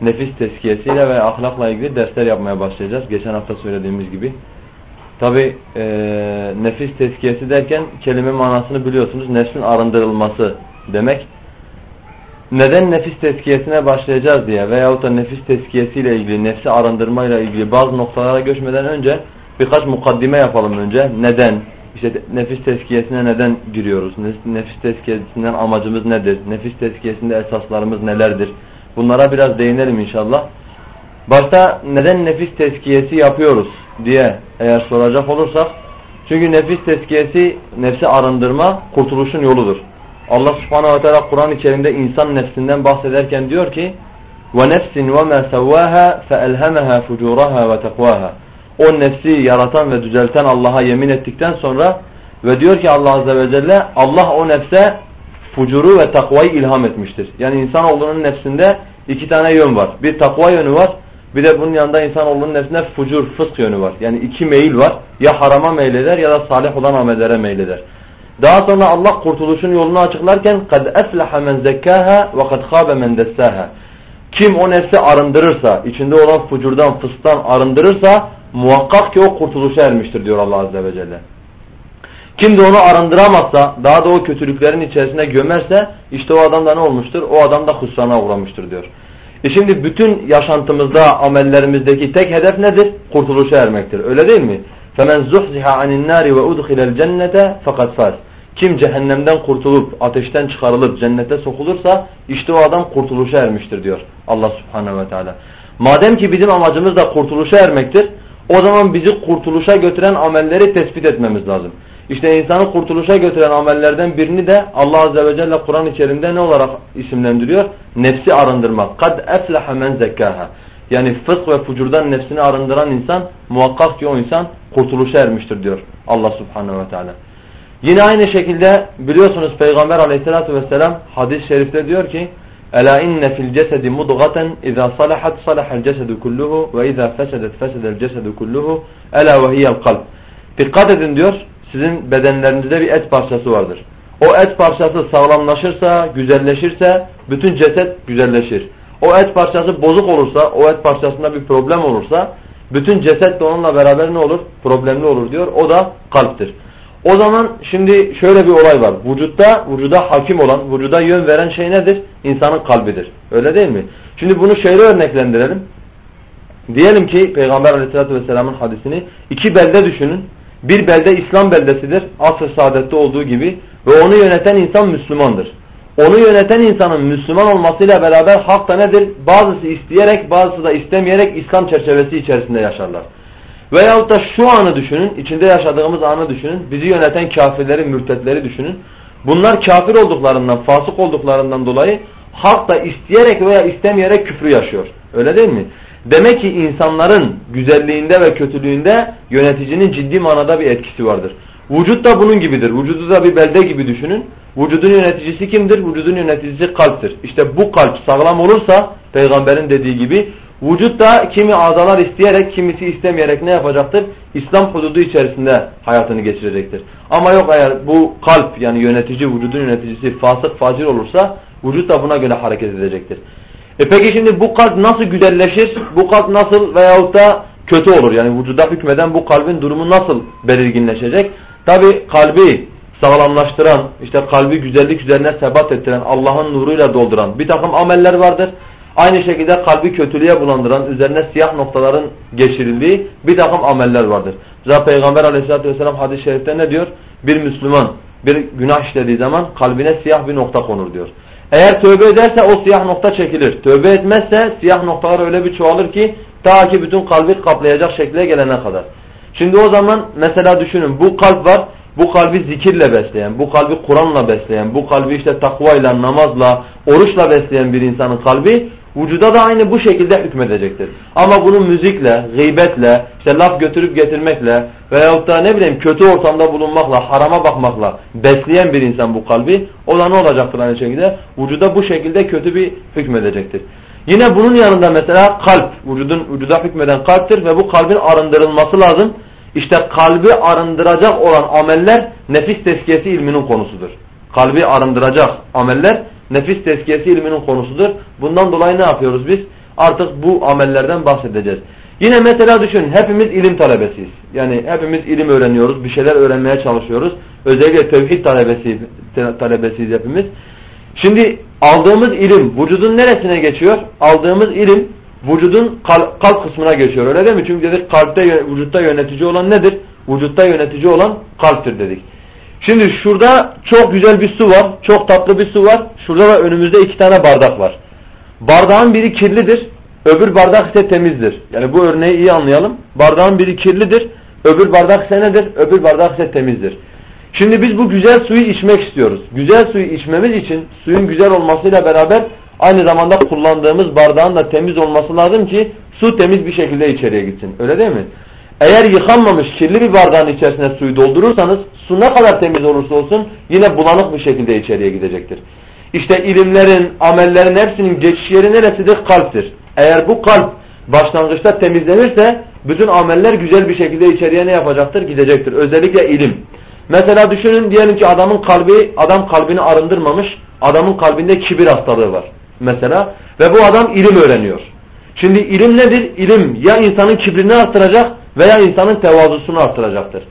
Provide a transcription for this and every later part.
nefis tezkiyesiyle ve ahlakla ilgili dersler yapmaya başlayacağız. Geçen hafta söylediğimiz gibi. Tabi e, nefis tezkiyesi derken kelime manasını biliyorsunuz. Nefsin arındırılması demek. Neden nefis tezkiyesine başlayacağız diye veyahut da nefis tezkiyesiyle ilgili, nefsi arındırmayla ilgili bazı noktalara geçmeden önce birkaç mukaddime yapalım önce. Neden? İşte nefis tezkiyesine neden giriyoruz? Nefis tezkiyesinden amacımız nedir? Nefis tezkiyesinde esaslarımız nelerdir? Bunlara biraz değinelim inşallah. Başta neden nefis tezkiyesi yapıyoruz diye eğer soracak olursak. Çünkü nefis tezkiyesi nefsi arındırma kurtuluşun yoludur. Allah subhanahu ve teala Kur'an-ı Kerim'de insan nefsinden bahsederken diyor ki وَنَفْسٍ وَمَا سَوَّاهَا فَأَلْهَمَهَا فُجُورَهَا وَتَقْوَاهَا O nefsi yaratan ve düzelten Allah'a yemin ettikten sonra ve diyor ki Allah azze ve celle Allah o nefse fucuru ve takvayı ilham etmiştir. Yani insanoğlunun nefsinde iki tane yön var. Bir takva yönü var. Bir de bunun yanında insanoğlunun nefsinde fucur, fısk yönü var. Yani iki meyil var. Ya harama meyleder ya da salih olan amellere meyleder. Daha sonra Allah kurtuluşun yolunu açıklarken kad eflaha men zekkaha ve kad khabe men. Kim o nefsi arındırırsa, içinde olan fucurdan, fısktan arındırırsa muhakkak ki o kurtuluşa ermiştir diyor Allah azze ve celle. Kim de onu arındıramazsa, daha da o kötülüklerin içerisine gömerse işte o adam da ne olmuştur? O adam da husrana uğramıştır diyor. E şimdi bütün yaşantımızda, amellerimizdeki tek hedef nedir? Kurtuluşa ermektir. Öyle değil mi? فَمَنْ زُحْزِحَ عَنِ النَّارِ وَاُدْخِلَ الْجَنَّةَ فَقَدْ فَازْ Kim cehennemden kurtulup, ateşten çıkarılıp cennete sokulursa işte o adam kurtuluşa ermiştir diyor Allah subhanehu ve teala. Madem ki bizim amacımız da kurtuluşa ermektir, o zaman bizi kurtuluşa götüren amelleri tespit etmemiz lazım. İşte insanı kurtuluşa götüren amellerden birini de Allah Azze ve Celle Kur'an-ı Kerim'de ne olarak isimlendiriyor? Nefsi arındırmak. Kad efleha men zekkaha. Yani fısk ve fucurdan nefsini arındıran insan muhakkak ki o insan kurtuluşa ermiştir diyor Allah Subhanahu ve Teala. Yine aynı şekilde biliyorsunuz Peygamber Aleyhisselatü vesselam hadis-i şerifte diyor ki Ela inne fil cesedi mudgaten iza salahat salahal cesedu kulluhu ve iza fesedet fesedel cesedu kulluhu ela ve hiyel kalb. Dikkat edin diyor sizin bedenlerinizde bir et parçası vardır. O et parçası sağlamlaşırsa, güzelleşirse bütün ceset güzelleşir. O et parçası bozuk olursa, o et parçasında bir problem olursa bütün ceset de onunla beraber ne olur? Problemli olur diyor. O da kalptir. O zaman şimdi şöyle bir olay var. Vücutta, vücuda hakim olan, vücuda yön veren şey nedir? İnsanın kalbidir. Öyle değil mi? Şimdi bunu şöyle örneklendirelim. Diyelim ki Peygamber aleyhissalatü vesselamın hadisini iki belde düşünün. Bir belde İslam beldesidir. Asr saadette olduğu gibi. Ve onu yöneten insan Müslümandır. Onu yöneten insanın Müslüman olmasıyla beraber halk da nedir? Bazısı isteyerek bazısı da istemeyerek İslam çerçevesi içerisinde yaşarlar. Veyahut da şu anı düşünün, içinde yaşadığımız anı düşünün. Bizi yöneten kafirleri, mürtetleri düşünün. Bunlar kafir olduklarından, fasık olduklarından dolayı halk da isteyerek veya istemeyerek küfrü yaşıyor. Öyle değil mi? Demek ki insanların güzelliğinde ve kötülüğünde yöneticinin ciddi manada bir etkisi vardır. Vücut da bunun gibidir. Vücudu da bir belde gibi düşünün. Vücudun yöneticisi kimdir? Vücudun yöneticisi kalptir. İşte bu kalp sağlam olursa peygamberin dediği gibi vücut da kimi azalar isteyerek kimisi istemeyerek ne yapacaktır? İslam hududu içerisinde hayatını geçirecektir. Ama yok eğer bu kalp yani yönetici, vücudun yöneticisi fasık, facir olursa vücut da buna göre hareket edecektir. E peki şimdi bu kalp nasıl güzelleşir? Bu kalp nasıl veyahut da kötü olur? Yani vücuda hükmeden bu kalbin durumu nasıl belirginleşecek? Tabi kalbi sağlamlaştıran, işte kalbi güzellik üzerine sebat ettiren, Allah'ın nuruyla dolduran bir takım ameller vardır. Aynı şekilde kalbi kötülüğe bulandıran, üzerine siyah noktaların geçirildiği bir takım ameller vardır. Zira Peygamber aleyhissalatü vesselam hadis-i şerifte ne diyor? Bir Müslüman bir günah işlediği zaman kalbine siyah bir nokta konur diyor. Eğer tövbe ederse o siyah nokta çekilir. Tövbe etmezse siyah noktalar öyle bir çoğalır ki ta ki bütün kalbi kaplayacak şekle gelene kadar. Şimdi o zaman mesela düşünün bu kalp var. Bu kalbi zikirle besleyen, bu kalbi Kur'an'la besleyen, bu kalbi işte takvayla, namazla, oruçla besleyen bir insanın kalbi vücuda da aynı bu şekilde hükmedecektir. Ama bunu müzikle, gıybetle, işte laf götürüp getirmekle veyahut da ne bileyim kötü ortamda bulunmakla, harama bakmakla besleyen bir insan bu kalbi o da ne olacaktır aynı şekilde? Vücuda bu şekilde kötü bir hükmedecektir. Yine bunun yanında mesela kalp, vücudun vücuda hükmeden kalptir ve bu kalbin arındırılması lazım. İşte kalbi arındıracak olan ameller nefis tezkiyesi ilminin konusudur. Kalbi arındıracak ameller nefis tezkiyesi ilminin konusudur. Bundan dolayı ne yapıyoruz biz? Artık bu amellerden bahsedeceğiz. Yine mesela düşün hepimiz ilim talebesiyiz. Yani hepimiz ilim öğreniyoruz, bir şeyler öğrenmeye çalışıyoruz. Özellikle tevhid talebesi, talebesiyiz hepimiz. Şimdi aldığımız ilim vücudun neresine geçiyor? Aldığımız ilim vücudun kalp, kalp kısmına geçiyor öyle değil mi? Çünkü dedik kalpte vücutta yönetici olan nedir? Vücutta yönetici olan kalptir dedik. Şimdi şurada çok güzel bir su var. Çok tatlı bir su var. Şurada da önümüzde iki tane bardak var. Bardağın biri kirlidir. Öbür bardak ise temizdir. Yani bu örneği iyi anlayalım. Bardağın biri kirlidir. Öbür bardak ise nedir? Öbür bardak ise temizdir. Şimdi biz bu güzel suyu içmek istiyoruz. Güzel suyu içmemiz için suyun güzel olmasıyla beraber aynı zamanda kullandığımız bardağın da temiz olması lazım ki su temiz bir şekilde içeriye gitsin. Öyle değil mi? Eğer yıkanmamış kirli bir bardağın içerisine suyu doldurursanız su ne kadar temiz olursa olsun yine bulanık bir şekilde içeriye gidecektir. İşte ilimlerin, amellerin hepsinin geçiş yeri neresidir? Kalptir. Eğer bu kalp başlangıçta temizlenirse bütün ameller güzel bir şekilde içeriye ne yapacaktır? Gidecektir. Özellikle ilim. Mesela düşünün diyelim ki adamın kalbi, adam kalbini arındırmamış, adamın kalbinde kibir hastalığı var mesela ve bu adam ilim öğreniyor. Şimdi ilim nedir? İlim ya insanın kibrini arttıracak veya insanın tevazusunu arttıracaktır.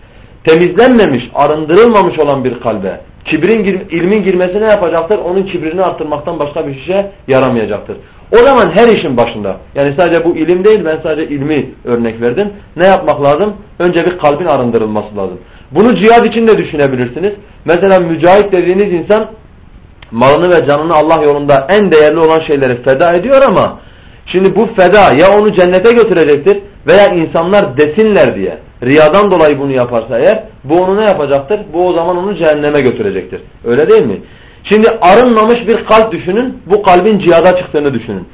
Temizlenmemiş, arındırılmamış olan bir kalbe kibrin, ilmin girmesi ne yapacaktır? Onun kibrini arttırmaktan başka bir şey yaramayacaktır. O zaman her işin başında, yani sadece bu ilim değil ben sadece ilmi örnek verdim. Ne yapmak lazım? Önce bir kalbin arındırılması lazım. Bunu cihad için de düşünebilirsiniz. Mesela mücahit dediğiniz insan malını ve canını Allah yolunda en değerli olan şeyleri feda ediyor ama şimdi bu feda ya onu cennete götürecektir veya insanlar desinler diye riyadan dolayı bunu yaparsa eğer bu onu ne yapacaktır? Bu o zaman onu cehenneme götürecektir. Öyle değil mi? Şimdi arınmamış bir kalp düşünün. Bu kalbin cihada çıktığını düşünün.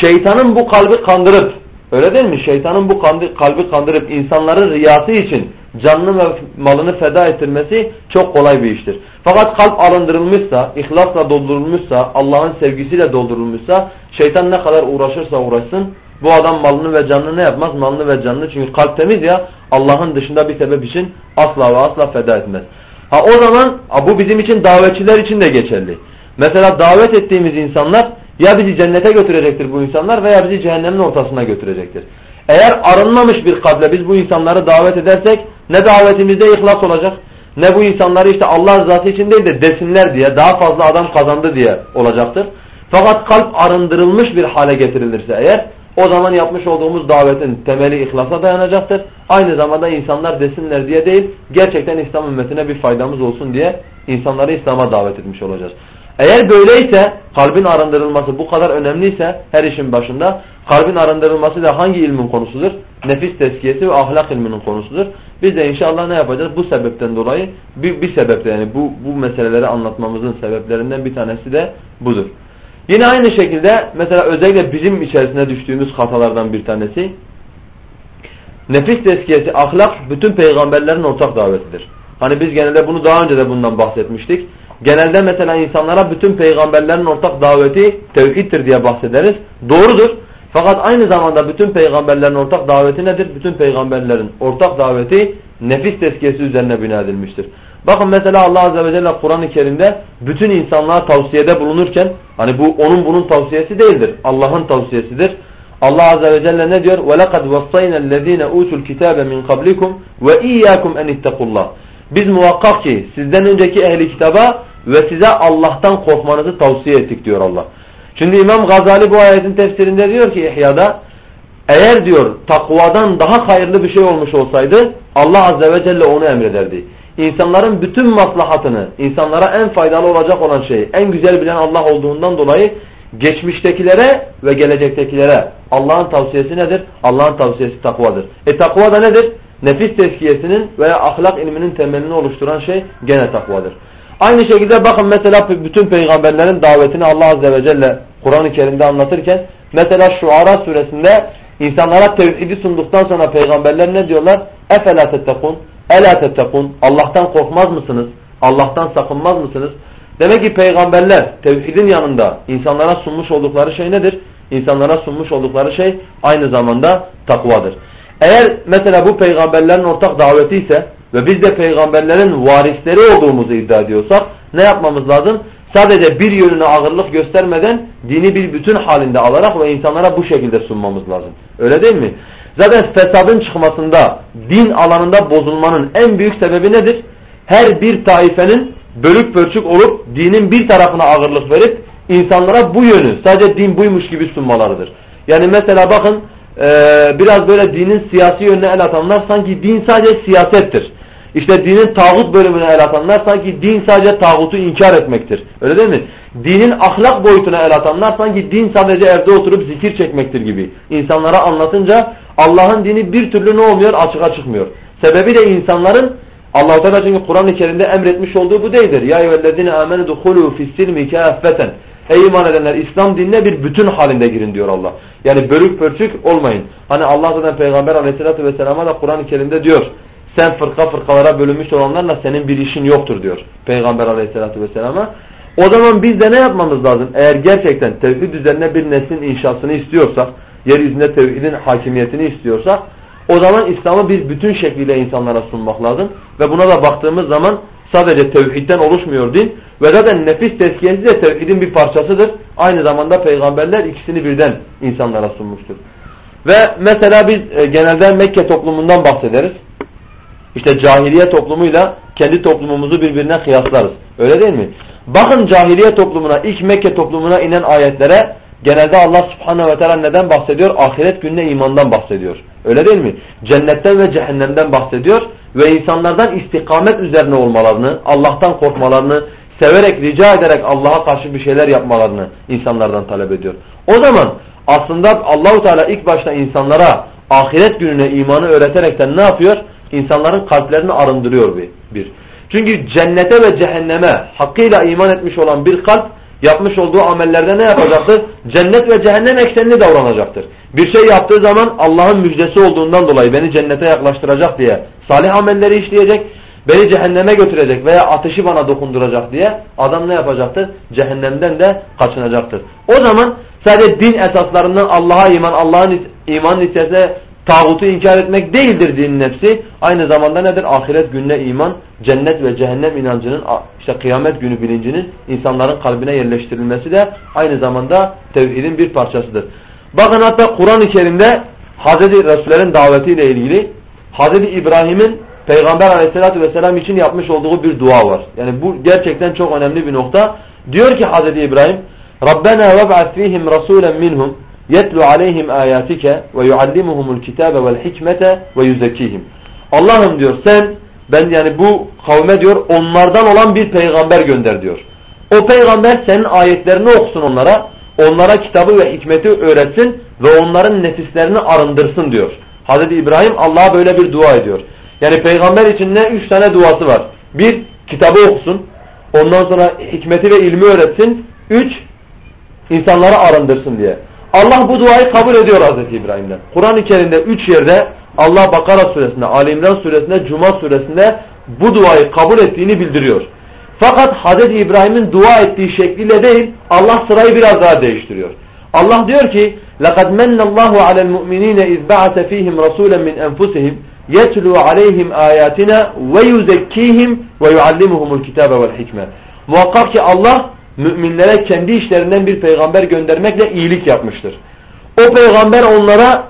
Şeytanın bu kalbi kandırıp öyle değil mi? Şeytanın bu kalbi kandırıp insanların riyası için canını ve malını feda ettirmesi çok kolay bir iştir. Fakat kalp arındırılmışsa, ihlasla doldurulmuşsa, Allah'ın sevgisiyle doldurulmuşsa şeytan ne kadar uğraşırsa uğraşsın bu adam malını ve canını ne yapmaz? Malını ve canını çünkü kalp temiz ya Allah'ın dışında bir sebep için asla ve asla feda etmez. Ha o zaman bu bizim için davetçiler için de geçerli. Mesela davet ettiğimiz insanlar ya bizi cennete götürecektir bu insanlar veya bizi cehennemin ortasına götürecektir. Eğer arınmamış bir kalple biz bu insanları davet edersek ne davetimizde ihlas olacak ne bu insanları işte Allah rızası için değil de desinler diye daha fazla adam kazandı diye olacaktır. Fakat kalp arındırılmış bir hale getirilirse eğer o zaman yapmış olduğumuz davetin temeli ihlasa dayanacaktır. Aynı zamanda insanlar desinler diye değil, gerçekten İslam ümmetine bir faydamız olsun diye insanları İslam'a davet etmiş olacağız. Eğer böyleyse, kalbin arındırılması bu kadar önemliyse her işin başında, kalbin arındırılması da hangi ilmin konusudur? Nefis tezkiyesi ve ahlak ilminin konusudur. Biz de inşallah ne yapacağız? Bu sebepten dolayı, bir, bir sebeple yani bu, bu meseleleri anlatmamızın sebeplerinden bir tanesi de budur. Yine aynı şekilde mesela özellikle bizim içerisine düştüğümüz hatalardan bir tanesi nefis tezkiyesi, ahlak bütün peygamberlerin ortak davetidir. Hani biz genelde bunu daha önce de bundan bahsetmiştik. Genelde mesela insanlara bütün peygamberlerin ortak daveti tevhiddir diye bahsederiz. Doğrudur. Fakat aynı zamanda bütün peygamberlerin ortak daveti nedir? Bütün peygamberlerin ortak daveti nefis tezkiyesi üzerine bina edilmiştir. Bakın mesela Allah Azze ve Celle Kur'an-ı Kerim'de bütün insanlığa tavsiyede bulunurken hani bu onun bunun tavsiyesi değildir. Allah'ın tavsiyesidir. Allah Azze ve Celle ne diyor? وَلَقَدْ وَصَّيْنَا الَّذ۪ينَ اُوتُوا الْكِتَابَ مِنْ قَبْلِكُمْ وَاِيَّاكُمْ اَنْ اِتَّقُوا اللّٰهِ Biz muhakkak ki sizden önceki ehli kitaba ve size Allah'tan korkmanızı tavsiye ettik diyor Allah. Şimdi İmam Gazali bu ayetin tefsirinde diyor ki İhya'da eğer diyor takvadan daha hayırlı bir şey olmuş olsaydı Allah Azze ve Celle onu emrederdi. İnsanların bütün maslahatını, insanlara en faydalı olacak olan şey, en güzel bilen Allah olduğundan dolayı geçmiştekilere ve gelecektekilere Allah'ın tavsiyesi nedir? Allah'ın tavsiyesi takvadır. E takva da nedir? Nefis tezkiyesinin veya ahlak ilminin temelini oluşturan şey gene takvadır. Aynı şekilde bakın mesela bütün peygamberlerin davetini Allah Azze ve Celle Kur'an-ı Kerim'de anlatırken Mesela Şuara suresinde insanlara tevhidi sunduktan sonra peygamberler ne diyorlar? اَفَلَا تَتَّقُونَ Ela tettekun. Allah'tan korkmaz mısınız? Allah'tan sakınmaz mısınız? Demek ki peygamberler tevhidin yanında insanlara sunmuş oldukları şey nedir? İnsanlara sunmuş oldukları şey aynı zamanda takvadır. Eğer mesela bu peygamberlerin ortak daveti ise ve biz de peygamberlerin varisleri olduğumuzu iddia ediyorsak ne yapmamız lazım? Sadece bir yönüne ağırlık göstermeden dini bir bütün halinde alarak ve insanlara bu şekilde sunmamız lazım. Öyle değil mi? Zaten fesadın çıkmasında, din alanında bozulmanın en büyük sebebi nedir? Her bir taifenin bölük pörçük olup dinin bir tarafına ağırlık verip insanlara bu yönü sadece din buymuş gibi sunmalarıdır. Yani mesela bakın e, biraz böyle dinin siyasi yönüne el atanlar sanki din sadece siyasettir. İşte dinin tağut bölümüne el atanlar sanki din sadece tağutu inkar etmektir. Öyle değil mi? Dinin ahlak boyutuna el atanlar sanki din sadece evde oturup zikir çekmektir gibi. İnsanlara anlatınca Allah'ın dini bir türlü ne olmuyor? Açığa çıkmıyor. Sebebi de insanların Allah-u Teala çünkü Kur'an-ı Kerim'de emretmiş olduğu bu değildir. Ya eyyühellezine amenu duhulu fis-silmi kâffeten. Ey iman edenler İslam dinine bir bütün halinde girin diyor Allah. Yani bölük pörçük olmayın. Hani Allah zaten Peygamber aleyhissalatü vesselama da Kur'an-ı Kerim'de diyor. Sen fırka fırkalara bölünmüş olanlarla senin bir işin yoktur diyor. Peygamber aleyhissalatü vesselama. O zaman biz de ne yapmamız lazım? Eğer gerçekten tevhid üzerine bir neslin inşasını istiyorsak, yeryüzünde tevhidin hakimiyetini istiyorsak, o zaman İslam'ı bir bütün şekliyle insanlara sunmak lazım. Ve buna da baktığımız zaman sadece tevhidden oluşmuyor din. Ve zaten nefis tezkiyesi de tevhidin bir parçasıdır. Aynı zamanda peygamberler ikisini birden insanlara sunmuştur. Ve mesela biz e, genelde Mekke toplumundan bahsederiz. İşte cahiliye toplumuyla kendi toplumumuzu birbirine kıyaslarız. Öyle değil mi? Bakın cahiliye toplumuna, ilk Mekke toplumuna inen ayetlere genelde Allah subhanehu ve teala neden bahsediyor? Ahiret gününe imandan bahsediyor. Öyle değil mi? Cennetten ve cehennemden bahsediyor ve insanlardan istikamet üzerine olmalarını, Allah'tan korkmalarını, severek, rica ederek Allah'a karşı bir şeyler yapmalarını insanlardan talep ediyor. O zaman aslında Allahu Teala ilk başta insanlara ahiret gününe imanı öğreterekten ne yapıyor? İnsanların kalplerini arındırıyor bir. bir. Çünkü cennete ve cehenneme hakkıyla iman etmiş olan bir kalp yapmış olduğu amellerde ne yapacaktır? Cennet ve cehennem eksenli davranacaktır. Bir şey yaptığı zaman Allah'ın müjdesi olduğundan dolayı beni cennete yaklaştıracak diye salih amelleri işleyecek, beni cehenneme götürecek veya ateşi bana dokunduracak diye adam ne yapacaktır? Cehennemden de kaçınacaktır. O zaman sadece din esaslarından Allah'a iman, Allah'ın imanın içerisinde tağutu inkar etmek değildir dinin nefsi. Aynı zamanda nedir? Ahiret gününe iman, cennet ve cehennem inancının, işte kıyamet günü bilincinin insanların kalbine yerleştirilmesi de aynı zamanda tevhidin bir parçasıdır. Bakın hatta Kur'an-ı Kerim'de Hz. Resullerin davetiyle ilgili Hz. İbrahim'in Peygamber aleyhissalatü vesselam için yapmış olduğu bir dua var. Yani bu gerçekten çok önemli bir nokta. Diyor ki Hz. İbrahim Rabbena veb'at fihim rasulen minhum ve yuallimuhumul kitabe vel hikmete ve yuzekkihim. Allah'ım diyor sen ben yani bu kavme diyor onlardan olan bir peygamber gönder diyor. O peygamber senin ayetlerini okusun onlara. Onlara kitabı ve hikmeti öğretsin ve onların nefislerini arındırsın diyor. Hazreti İbrahim Allah'a böyle bir dua ediyor. Yani peygamber için ne? Üç tane duası var. Bir, kitabı okusun. Ondan sonra hikmeti ve ilmi öğretsin. Üç, insanları arındırsın diye. Allah bu duayı kabul ediyor Hazreti İbrahim'den. Kur'an-ı Kerim'de üç yerde Allah Bakara suresinde, Ali İmran suresinde, Cuma suresinde bu duayı kabul ettiğini bildiriyor. Fakat Hazreti İbrahim'in dua ettiği şekliyle değil, Allah sırayı biraz daha değiştiriyor. Allah diyor ki, لَقَدْ مَنَّ اللّٰهُ عَلَى الْمُؤْمِنِينَ اِذْ بَعَثَ ف۪يهِمْ رَسُولًا مِنْ أَنْفُسِهِمْ يَتْلُوا عَلَيْهِمْ آيَاتِنَا وَيُزَكِّيهِمْ وَيُعَلِّمُهُمُ الْكِتَابَ وَالْحِكْمَةِ Muhakkak ki Allah müminlere kendi işlerinden bir peygamber göndermekle iyilik yapmıştır. O peygamber onlara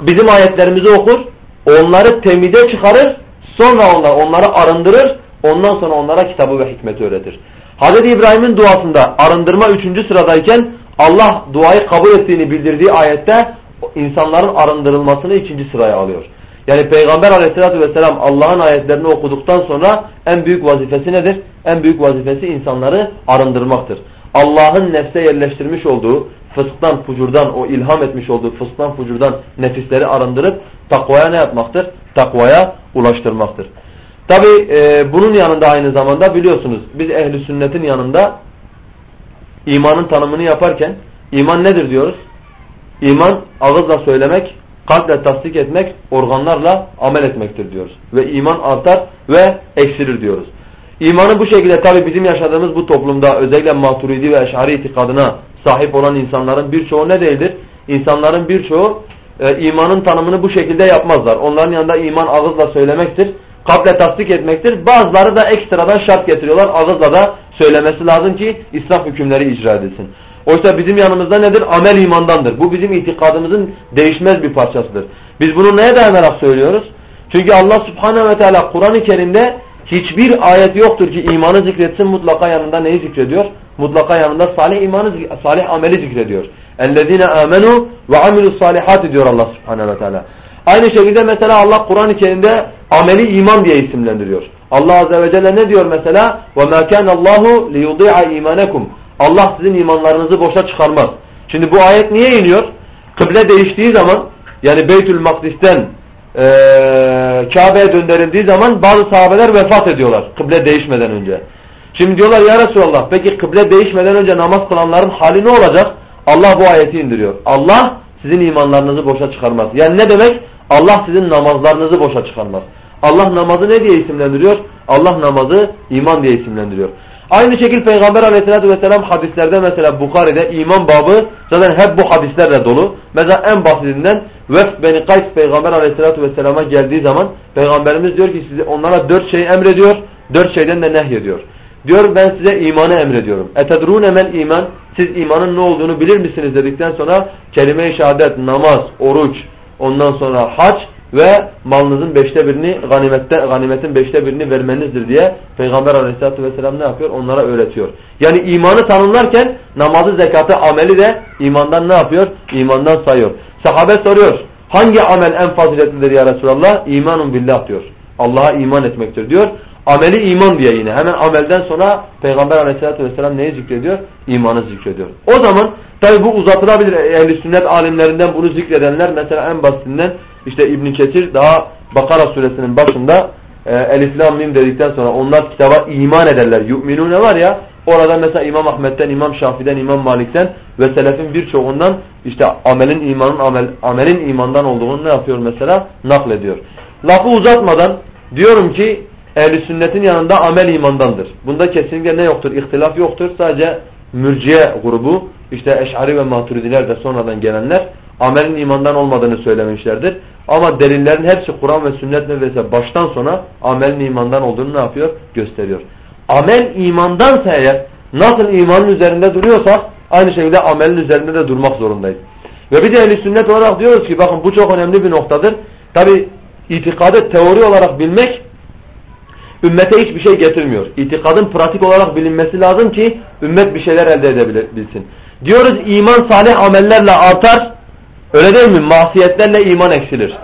bizim ayetlerimizi okur, onları temide çıkarır, sonra onlar onları arındırır, ondan sonra onlara kitabı ve hikmeti öğretir. Hz. İbrahim'in duasında arındırma üçüncü sıradayken Allah duayı kabul ettiğini bildirdiği ayette insanların arındırılmasını ikinci sıraya alıyor. Yani Peygamber aleyhissalatü vesselam Allah'ın ayetlerini okuduktan sonra en büyük vazifesi nedir? En büyük vazifesi insanları arındırmaktır. Allah'ın nefse yerleştirmiş olduğu fısktan, fucurdan, o ilham etmiş olduğu fısktan, fucurdan nefisleri arındırıp takvaya ne yapmaktır? Takvaya ulaştırmaktır. Tabi e, bunun yanında aynı zamanda biliyorsunuz biz ehli sünnetin yanında imanın tanımını yaparken iman nedir diyoruz? İman ağızla söylemek, kalple tasdik etmek, organlarla amel etmektir diyoruz. Ve iman artar ve eksilir diyoruz. İmanı bu şekilde tabi bizim yaşadığımız bu toplumda özellikle maturidi ve eşari itikadına sahip olan insanların birçoğu ne değildir? İnsanların birçoğu e, imanın tanımını bu şekilde yapmazlar. Onların yanında iman ağızla söylemektir. Kalple tasdik etmektir. Bazıları da ekstradan şart getiriyorlar. Ağızla da söylemesi lazım ki İslam hükümleri icra edilsin. Oysa bizim yanımızda nedir? Amel imandandır. Bu bizim itikadımızın değişmez bir parçasıdır. Biz bunu neye dayanarak söylüyoruz? Çünkü Allah subhanehu ve teala Kur'an-ı Kerim'de hiçbir ayet yoktur ki imanı zikretsin mutlaka yanında neyi zikrediyor? Mutlaka yanında salih imanı, salih ameli zikrediyor. اَلَّذ۪ينَ آمَنُوا وَعَمِلُوا الصَّالِحَاتِ diyor Allah subhanehu ve teala. Aynı şekilde mesela Allah Kur'an-ı Kerim'de ameli iman diye isimlendiriyor. Allah Azze ve Celle ne diyor mesela? وَمَا كَانَ اللّٰهُ لِيُضِيعَ اِيمَانَكُمْ Allah sizin imanlarınızı boşa çıkarmaz. Şimdi bu ayet niye iniyor? Kıble değiştiği zaman yani Beytül Makdis'ten e, Kabe'ye döndürüldüğü zaman bazı sahabeler vefat ediyorlar kıble değişmeden önce. Şimdi diyorlar ya Resulallah peki kıble değişmeden önce namaz kılanların hali ne olacak? Allah bu ayeti indiriyor. Allah sizin imanlarınızı boşa çıkarmaz. Yani ne demek? Allah sizin namazlarınızı boşa çıkarmaz. Allah namazı ne diye isimlendiriyor? Allah namazı iman diye isimlendiriyor. Aynı şekilde Peygamber aleyhissalatü vesselam hadislerde mesela Bukhari'de iman babı zaten hep bu hadislerle dolu. Mesela en basitinden Vefd Beni Kays Peygamber aleyhissalatü vesselama geldiği zaman Peygamberimiz diyor ki size onlara dört şey emrediyor, dört şeyden de nehyediyor. Diyor ben size imanı emrediyorum. Etedrûne mel iman. Siz imanın ne olduğunu bilir misiniz dedikten sonra kelime-i şehadet, namaz, oruç, ondan sonra hac ve malınızın beşte birini ganimette, ganimetin beşte birini vermenizdir diye Peygamber aleyhissalatü vesselam ne yapıyor? Onlara öğretiyor. Yani imanı tanımlarken namazı, zekatı, ameli de imandan ne yapıyor? İmandan sayıyor. Sahabe soruyor. Hangi amel en faziletlidir ya Resulallah? İmanun billah diyor. Allah'a iman etmektir diyor. Ameli iman diye yine. Hemen amelden sonra Peygamber aleyhissalatü vesselam neyi zikrediyor? İmanı zikrediyor. O zaman tabi bu uzatılabilir. Ehl-i sünnet alimlerinden bunu zikredenler mesela en basitinden işte İbn Kesir daha Bakara suresinin başında e, Elif Lam Mim dedikten sonra onlar kitaba iman ederler. Yu'minune var ya orada mesela İmam Ahmet'ten, İmam Şafi'den, İmam Malik'ten ve selefin birçoğundan işte amelin imanın amel, amelin imandan olduğunu ne yapıyor mesela? Naklediyor. Lafı uzatmadan diyorum ki ehli sünnetin yanında amel imandandır. Bunda kesinlikle ne yoktur? İhtilaf yoktur. Sadece mürciye grubu işte eşari ve maturidiler de sonradan gelenler amelin imandan olmadığını söylemişlerdir. Ama delillerin hepsi Kur'an ve sünnet neredeyse baştan sona amelin imandan olduğunu ne yapıyor? Gösteriyor. Amel imandansa eğer nasıl imanın üzerinde duruyorsak aynı şekilde amelin üzerinde de durmak zorundayız. Ve bir de ehl sünnet olarak diyoruz ki bakın bu çok önemli bir noktadır. Tabi itikadı teori olarak bilmek ümmete hiçbir şey getirmiyor. İtikadın pratik olarak bilinmesi lazım ki ümmet bir şeyler elde edebilsin. Diyoruz iman salih amellerle artar. Öyle değil mi? Masiyetlerle iman eksilir.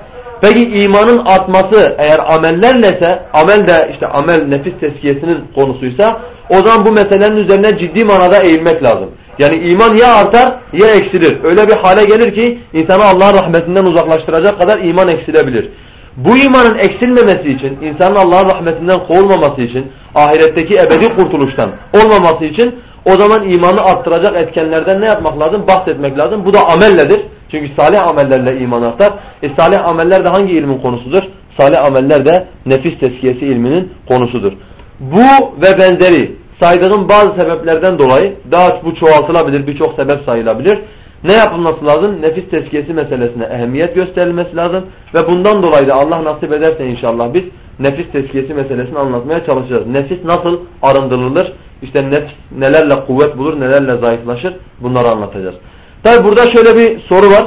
Peki imanın artması eğer amellerlese, amel de işte amel nefis teskiyesinin konusuysa o zaman bu meselenin üzerine ciddi manada eğilmek lazım. Yani iman ya artar ya eksilir. Öyle bir hale gelir ki insanı Allah'ın rahmetinden uzaklaştıracak kadar iman eksilebilir. Bu imanın eksilmemesi için, insanın Allah'ın rahmetinden kovulmaması için, ahiretteki ebedi kurtuluştan olmaması için o zaman imanı arttıracak etkenlerden ne yapmak lazım? Bahsetmek lazım. Bu da amelledir. Çünkü salih amellerle iman artar. E salih ameller de hangi ilmin konusudur? Salih ameller de nefis teskiyesi ilminin konusudur. Bu ve benzeri saydığım bazı sebeplerden dolayı daha bu çoğaltılabilir, birçok sebep sayılabilir. Ne yapılması lazım? Nefis tezkiyesi meselesine ehemmiyet gösterilmesi lazım. Ve bundan dolayı da Allah nasip ederse inşallah biz nefis tezkiyesi meselesini anlatmaya çalışacağız. Nefis nasıl arındırılır? İşte nefis nelerle kuvvet bulur, nelerle zayıflaşır? Bunları anlatacağız. Tabi burada şöyle bir soru var.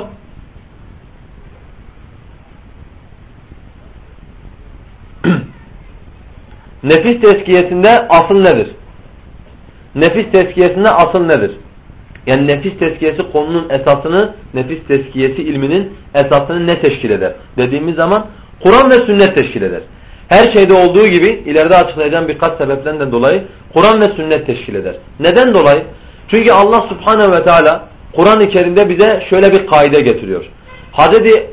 nefis tezkiyesinde asıl nedir? Nefis tezkiyesinde asıl nedir? Yani nefis tezkiyesi konunun esasını, nefis tezkiyesi ilminin esasını ne teşkil eder? Dediğimiz zaman Kur'an ve sünnet teşkil eder. Her şeyde olduğu gibi ileride açıklayacağım birkaç sebepten dolayı Kur'an ve sünnet teşkil eder. Neden dolayı? Çünkü Allah subhanehu ve teala Kur'an-ı Kerim'de bize şöyle bir kaide getiriyor. Hazreti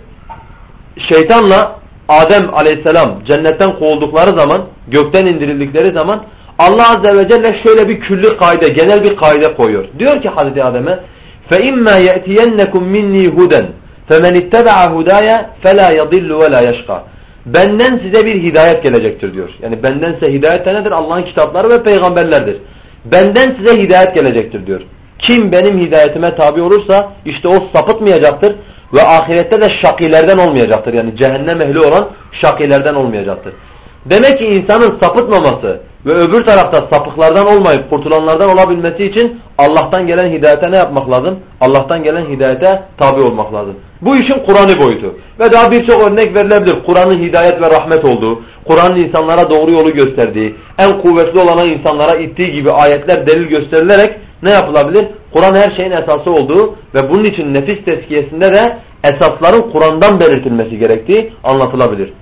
şeytanla Adem aleyhisselam cennetten kovuldukları zaman, gökten indirildikleri zaman Allah Azze ve Celle şöyle bir külli kaide, genel bir kaide koyuyor. Diyor ki Hazreti Adem'e فَاِمَّا يَأْتِيَنَّكُمْ مِنِّي هُدًا فَمَنِ اتَّبَعَ هُدَايَ فَلَا يَضِلُّ وَلَا يَشْقَى Benden size bir hidayet gelecektir diyor. Yani benden size hidayet nedir? Allah'ın kitapları ve peygamberlerdir. Benden size hidayet gelecektir diyor. Kim benim hidayetime tabi olursa işte o sapıtmayacaktır ve ahirette de şakilerden olmayacaktır. Yani cehennem ehli olan şakilerden olmayacaktır. Demek ki insanın sapıtmaması ve öbür tarafta sapıklardan olmayıp kurtulanlardan olabilmesi için Allah'tan gelen hidayete ne yapmak lazım? Allah'tan gelen hidayete tabi olmak lazım. Bu işin Kur'an'ı boyutu. Ve daha birçok örnek verilebilir. Kur'an'ın hidayet ve rahmet olduğu, Kur'an'ın insanlara doğru yolu gösterdiği, en kuvvetli olana insanlara ittiği gibi ayetler delil gösterilerek ne yapılabilir? Kur'an her şeyin esası olduğu ve bunun için nefis tezkiyesinde de esasların Kur'an'dan belirtilmesi gerektiği anlatılabilir.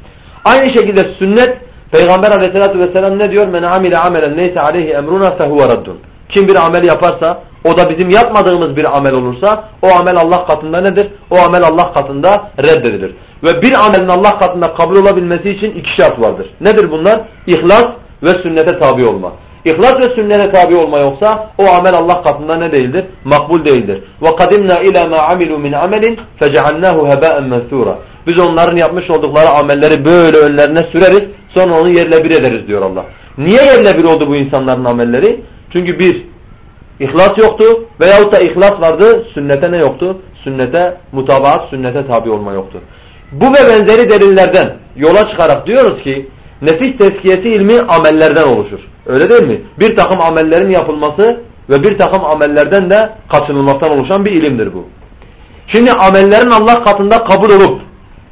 Aynı şekilde sünnet Peygamber aleyhissalatü vesselam ne diyor? Men amile amelen neyse aleyhi emruna fehuve raddun. Kim bir amel yaparsa o da bizim yapmadığımız bir amel olursa o amel Allah katında nedir? O amel Allah katında reddedilir. Ve bir amelin Allah katında kabul olabilmesi için iki şart vardır. Nedir bunlar? İhlas ve sünnete tabi olma. İhlas ve sünnete tabi olma yoksa o amel Allah katında ne değildir? Makbul değildir. وَقَدِمْنَا اِلَى مَا عَمِلُوا مِنْ عَمَلٍ فَجَعَلْنَاهُ هَبَاءً مَنْثُورًا Biz onların yapmış oldukları amelleri böyle önlerine süreriz sonra onu yerle bir ederiz diyor Allah. Niye yerle bir oldu bu insanların amelleri? Çünkü bir, ihlas yoktu veyahut da ihlas vardı, sünnete ne yoktu? Sünnete mutabaat, sünnete tabi olma yoktu. Bu ve benzeri delillerden yola çıkarak diyoruz ki nefis tezkiyesi ilmi amellerden oluşur. Öyle değil mi? Bir takım amellerin yapılması ve bir takım amellerden de kaçınılmaktan oluşan bir ilimdir bu. Şimdi amellerin Allah katında kabul olup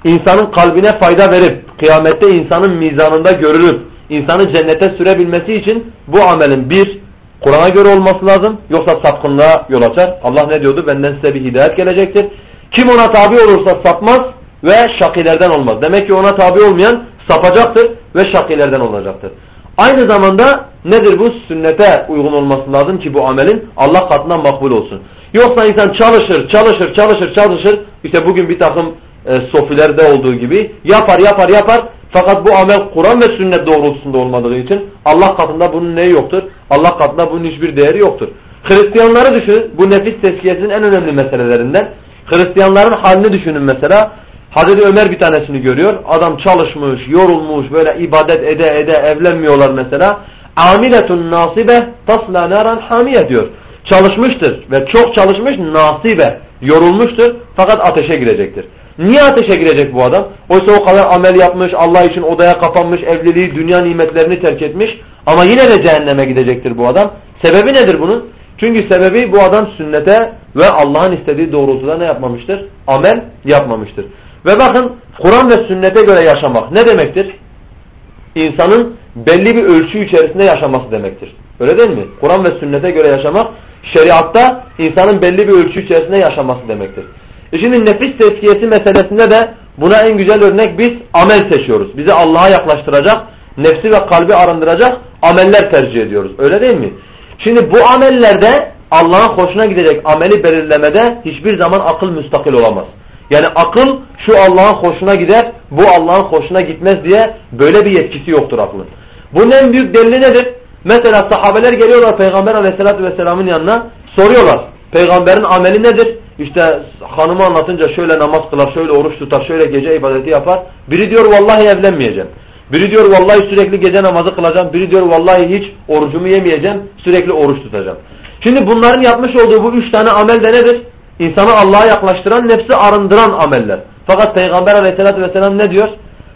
insanın kalbine fayda verip kıyamette insanın mizanında görülüp insanı cennete sürebilmesi için bu amelin bir Kur'an'a göre olması lazım yoksa sapkınlığa yol açar. Allah ne diyordu? Benden size bir hidayet gelecektir. Kim ona tabi olursa sapmaz ve şakilerden olmaz. Demek ki ona tabi olmayan sapacaktır ve şakilerden olacaktır. Aynı zamanda nedir bu? Sünnete uygun olması lazım ki bu amelin Allah katından makbul olsun. Yoksa insan çalışır, çalışır, çalışır, çalışır. İşte bugün bir takım e, sofilerde olduğu gibi yapar, yapar, yapar. Fakat bu amel Kur'an ve sünnet doğrultusunda olmadığı için Allah katında bunun neyi yoktur? Allah katında bunun hiçbir değeri yoktur. Hristiyanları düşünün. Bu nefis tezkiyesinin en önemli meselelerinden. Hristiyanların halini düşünün mesela. Hazreti Ömer bir tanesini görüyor. Adam çalışmış, yorulmuş, böyle ibadet ede ede evlenmiyorlar mesela. Amiletun nasibe tasla naran hamiye diyor. Çalışmıştır ve çok çalışmış nasibe. Yorulmuştur fakat ateşe girecektir. Niye ateşe girecek bu adam? Oysa o kadar amel yapmış, Allah için odaya kapanmış, evliliği, dünya nimetlerini terk etmiş. Ama yine de cehenneme gidecektir bu adam. Sebebi nedir bunun? Çünkü sebebi bu adam sünnete ve Allah'ın istediği doğrultuda ne yapmamıştır? Amel yapmamıştır. Ve bakın Kur'an ve sünnete göre yaşamak ne demektir? İnsanın belli bir ölçü içerisinde yaşaması demektir. Öyle değil mi? Kur'an ve sünnete göre yaşamak şeriatta insanın belli bir ölçü içerisinde yaşaması demektir. E şimdi nefis tezkiyesi meselesinde de buna en güzel örnek biz amel seçiyoruz. Bizi Allah'a yaklaştıracak, nefsi ve kalbi arındıracak ameller tercih ediyoruz. Öyle değil mi? Şimdi bu amellerde Allah'ın hoşuna gidecek ameli belirlemede hiçbir zaman akıl müstakil olamaz. Yani akıl şu Allah'ın hoşuna gider, bu Allah'ın hoşuna gitmez diye böyle bir yetkisi yoktur aklın. Bunun en büyük delili nedir? Mesela sahabeler geliyorlar Peygamber aleyhissalatü vesselamın yanına soruyorlar. Peygamberin ameli nedir? İşte hanımı anlatınca şöyle namaz kılar, şöyle oruç tutar, şöyle gece ibadeti yapar. Biri diyor vallahi evlenmeyeceğim. Biri diyor vallahi sürekli gece namazı kılacağım. Biri diyor vallahi hiç orucumu yemeyeceğim, sürekli oruç tutacağım. Şimdi bunların yapmış olduğu bu üç tane amel de nedir? İnsanı Allah'a yaklaştıran, nefsi arındıran ameller. Fakat Peygamber aleyhissalatü vesselam ne diyor?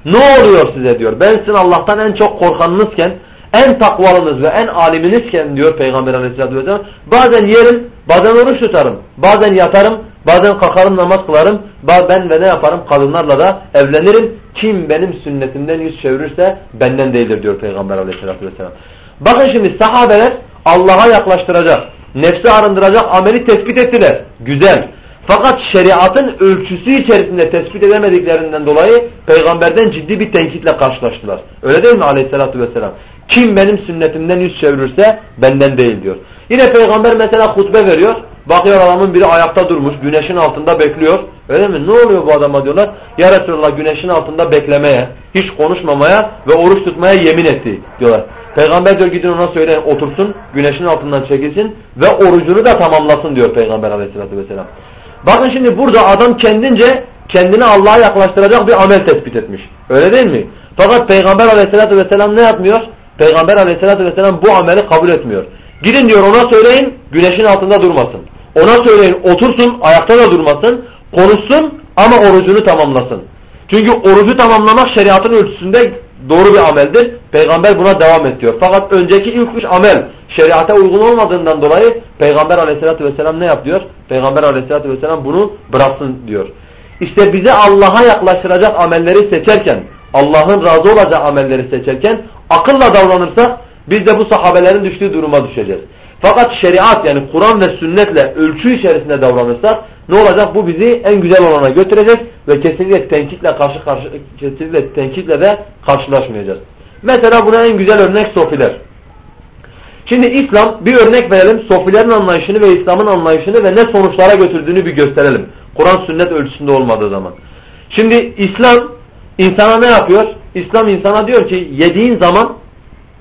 Ne oluyor size diyor. Ben sizin Allah'tan en çok korkanınızken, en takvalınız ve en aliminizken diyor Peygamber aleyhissalatü vesselam. Bazen yerim, bazen oruç tutarım, bazen yatarım, bazen kalkarım namaz kılarım. Ben ve ne yaparım? Kadınlarla da evlenirim. Kim benim sünnetimden yüz çevirirse benden değildir diyor Peygamber aleyhissalatü vesselam. Bakın şimdi sahabeler Allah'a yaklaştıracak, nefsi arındıracak ameli tespit ettiler. Güzel. Fakat şeriatın ölçüsü içerisinde tespit edemediklerinden dolayı peygamberden ciddi bir tenkitle karşılaştılar. Öyle değil mi aleyhissalatü vesselam? Kim benim sünnetimden yüz çevirirse benden değil diyor. Yine peygamber mesela hutbe veriyor. Bakıyor adamın biri ayakta durmuş güneşin altında bekliyor. Öyle mi? Ne oluyor bu adama diyorlar. Ya Resulallah güneşin altında beklemeye, hiç konuşmamaya ve oruç tutmaya yemin etti diyorlar. Peygamber diyor gidin ona söyleyin otursun, güneşin altından çekilsin ve orucunu da tamamlasın diyor Peygamber aleyhissalatü vesselam. Bakın şimdi burada adam kendince kendini Allah'a yaklaştıracak bir amel tespit etmiş. Öyle değil mi? Fakat Peygamber aleyhissalatü vesselam ne yapmıyor? Peygamber aleyhissalatü vesselam bu ameli kabul etmiyor. Gidin diyor ona söyleyin güneşin altında durmasın. Ona söyleyin otursun ayakta da durmasın. Konuşsun ama orucunu tamamlasın. Çünkü orucu tamamlamak şeriatın ölçüsünde doğru bir ameldir. Peygamber buna devam et diyor. Fakat önceki ilk üç amel şeriata uygun olmadığından dolayı Peygamber aleyhissalatü vesselam ne yap diyor? Peygamber aleyhissalatü vesselam bunu bıraksın diyor. İşte bize Allah'a yaklaştıracak amelleri seçerken, Allah'ın razı olacağı amelleri seçerken akılla davranırsak biz de bu sahabelerin düştüğü duruma düşeceğiz. Fakat şeriat yani Kur'an ve sünnetle ölçü içerisinde davranırsak ne olacak? Bu bizi en güzel olana götürecek ve kesinlikle tenkitle karşı karşı kesinlikle tenkitle de karşılaşmayacağız. Mesela buna en güzel örnek sofiler. Şimdi İslam bir örnek verelim. Sofilerin anlayışını ve İslam'ın anlayışını ve ne sonuçlara götürdüğünü bir gösterelim. Kur'an sünnet ölçüsünde olmadığı zaman. Şimdi İslam insana ne yapıyor? İslam insana diyor ki yediğin zaman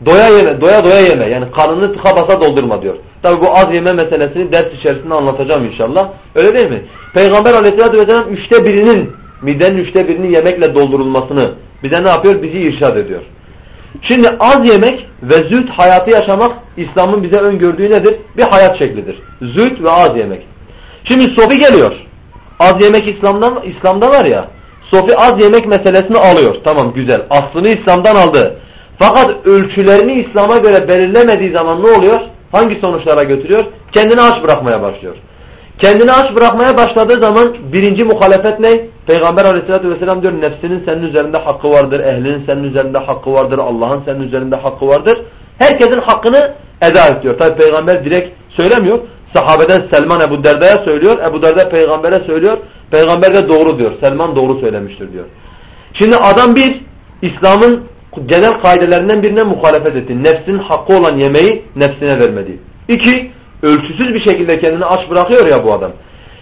doya yeme, doya doya yeme. Yani karnını tıka basa doldurma diyor. Tabi bu az yeme meselesini ders içerisinde anlatacağım inşallah. Öyle değil mi? Peygamber aleyhissalatü vesselam üçte birinin, midenin üçte birinin yemekle doldurulmasını bize ne yapıyor? Bizi irşad ediyor. Şimdi az yemek ve züht hayatı yaşamak İslam'ın bize öngördüğü nedir? Bir hayat şeklidir. Züht ve az yemek. Şimdi sofi geliyor. Az yemek İslam'dan, İslam'da var ya. Sofi az yemek meselesini alıyor. Tamam güzel. Aslını İslam'dan aldı. Fakat ölçülerini İslam'a göre belirlemediği zaman ne oluyor? Hangi sonuçlara götürüyor? Kendini aç bırakmaya başlıyor. Kendini aç bırakmaya başladığı zaman birinci muhalefet ne? Peygamber aleyhissalatü vesselam diyor nefsinin senin üzerinde hakkı vardır, ehlinin senin üzerinde hakkı vardır, Allah'ın senin üzerinde hakkı vardır. Herkesin hakkını eda et diyor. Tabi peygamber direkt söylemiyor. Sahabeden Selman Ebu Derda'ya söylüyor. Ebu Derda peygambere söylüyor. Peygamber de doğru diyor. Selman doğru söylemiştir diyor. Şimdi adam bir İslam'ın genel kaidelerinden birine muhalefet etti. Nefsinin hakkı olan yemeği nefsine vermedi. İki, ölçüsüz bir şekilde kendini aç bırakıyor ya bu adam.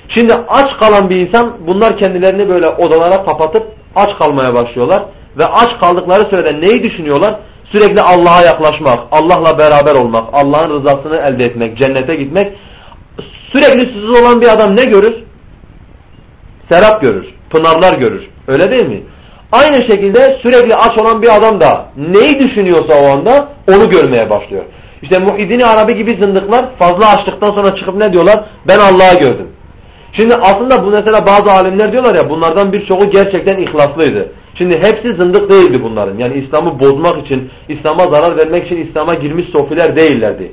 Şimdi aç kalan bir insan bunlar kendilerini böyle odalara kapatıp aç kalmaya başlıyorlar. Ve aç kaldıkları sırada neyi düşünüyorlar? Sürekli Allah'a yaklaşmak, Allah'la beraber olmak, Allah'ın rızasını elde etmek, cennete gitmek. Sürekli susuz olan bir adam ne görür? Serap görür, pınarlar görür. Öyle değil mi? Aynı şekilde sürekli aç olan bir adam da neyi düşünüyorsa o anda onu görmeye başlıyor. İşte Muhyiddin Arabi gibi zındıklar fazla açtıktan sonra çıkıp ne diyorlar? Ben Allah'ı gördüm. Şimdi aslında bu mesela bazı alimler diyorlar ya bunlardan birçoğu gerçekten ihlaslıydı. Şimdi hepsi zındık değildi bunların. Yani İslam'ı bozmak için, İslam'a zarar vermek için İslam'a girmiş sofiler değillerdi.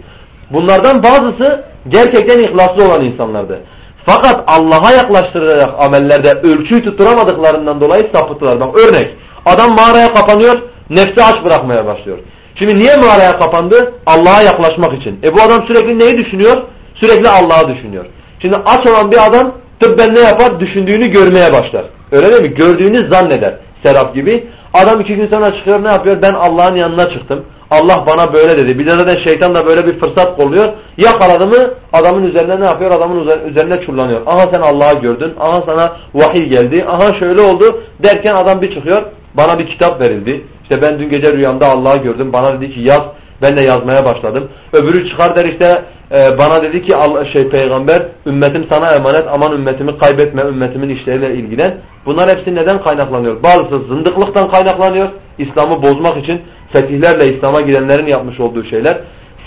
Bunlardan bazısı gerçekten ihlaslı olan insanlardı. Fakat Allah'a yaklaştıracak amellerde ölçüyü tutturamadıklarından dolayı sapıttılar. Bak örnek adam mağaraya kapanıyor nefsi aç bırakmaya başlıyor. Şimdi niye mağaraya kapandı? Allah'a yaklaşmak için. E bu adam sürekli neyi düşünüyor? Sürekli Allah'ı düşünüyor. Şimdi aç olan bir adam tıbben ne yapar? Düşündüğünü görmeye başlar. Öyle değil mi? Gördüğünü zanneder. Serap gibi. Adam iki gün sonra çıkıyor ne yapıyor? Ben Allah'ın yanına çıktım. Allah bana böyle dedi. Bir de zaten şeytan da böyle bir fırsat kolluyor. Yakaladı mı adamın üzerine ne yapıyor? Adamın üzerine çullanıyor. Aha sen Allah'ı gördün. Aha sana vahiy geldi. Aha şöyle oldu derken adam bir çıkıyor. Bana bir kitap verildi. İşte ben dün gece rüyamda Allah'ı gördüm. Bana dedi ki yaz. Ben de yazmaya başladım. Öbürü çıkar der işte e, bana dedi ki Allah, şey peygamber ümmetim sana emanet aman ümmetimi kaybetme ümmetimin işleriyle ilgilen. Bunlar hepsi neden kaynaklanıyor? Bazısı zındıklıktan kaynaklanıyor. İslam'ı bozmak için fetihlerle İslam'a girenlerin yapmış olduğu şeyler.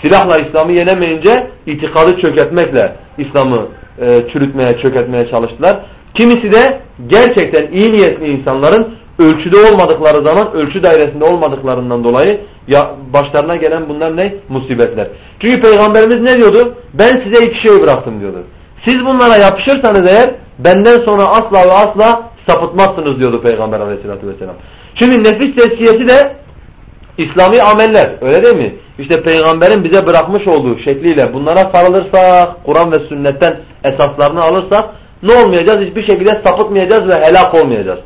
Silahla İslam'ı yenemeyince itikadı çökertmekle İslam'ı e, çürütmeye, çökertmeye çalıştılar. Kimisi de gerçekten iyi niyetli insanların ölçüde olmadıkları zaman ölçü dairesinde olmadıklarından dolayı ya başlarına gelen bunlar ne? Musibetler. Çünkü Peygamberimiz ne diyordu? Ben size iki şey bıraktım diyordu. Siz bunlara yapışırsanız eğer benden sonra asla ve asla sapıtmazsınız diyordu Peygamber aleyhissalatü vesselam. Şimdi nefis tezkiyesi de İslami ameller öyle değil mi? İşte peygamberin bize bırakmış olduğu şekliyle bunlara sarılırsak, Kur'an ve sünnetten esaslarını alırsak ne olmayacağız? Hiçbir şekilde sapıtmayacağız ve helak olmayacağız.